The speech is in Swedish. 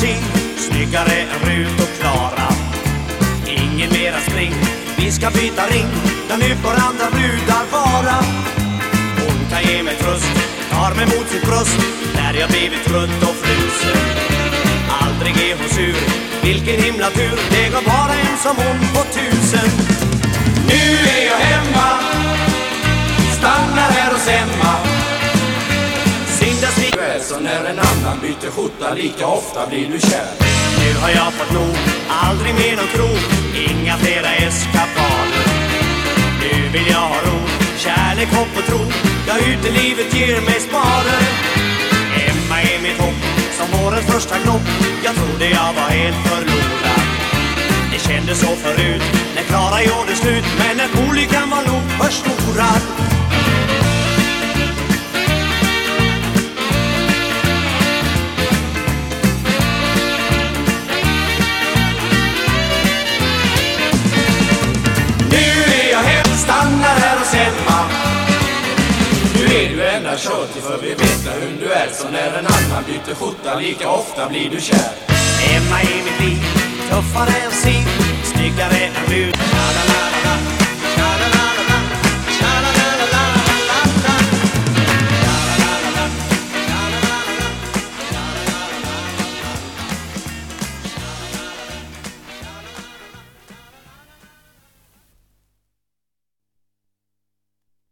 Snyggare än Rut och Klara. Ingen mera spring Vi ska byta ring. Där nu får andra brudar vara. Hon kan ge mig tröst Tar mig mot sitt bröst. När jag blivit trött och frusen Aldrig är hon sur Vilken himla tur. Det går bara en som hon på tusen. Så när en annan byter skjorta lika ofta blir du kär. Nu har jag fått nog, aldrig mer någon krog Inga flera eskapader. Nu vill jag ha ro, kärlek, hopp och tro Ja, utelivet ger mig spader. Emma är mitt hopp, som vårens första knopp Jag trodde jag var helt förlorad. Det kändes så förut, när Klara gjorde slut Men när är du ända tjatig för vi vet hur du är Så när en annan byter skjorta lika ofta blir du kär Emma är mitt liv, tuffare än sin Snyggare än hud. La, la, la, la, la.